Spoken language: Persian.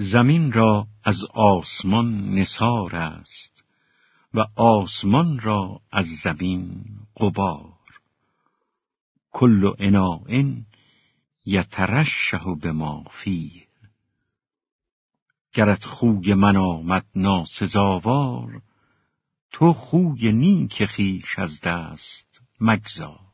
زمین را از آسمان نسار است و آسمان را از زمین قبار کل اناعن یترشه به ما فیه. گرت خوی من آمد ناسزاوار تو خوی نیک خیش از دست مگذار.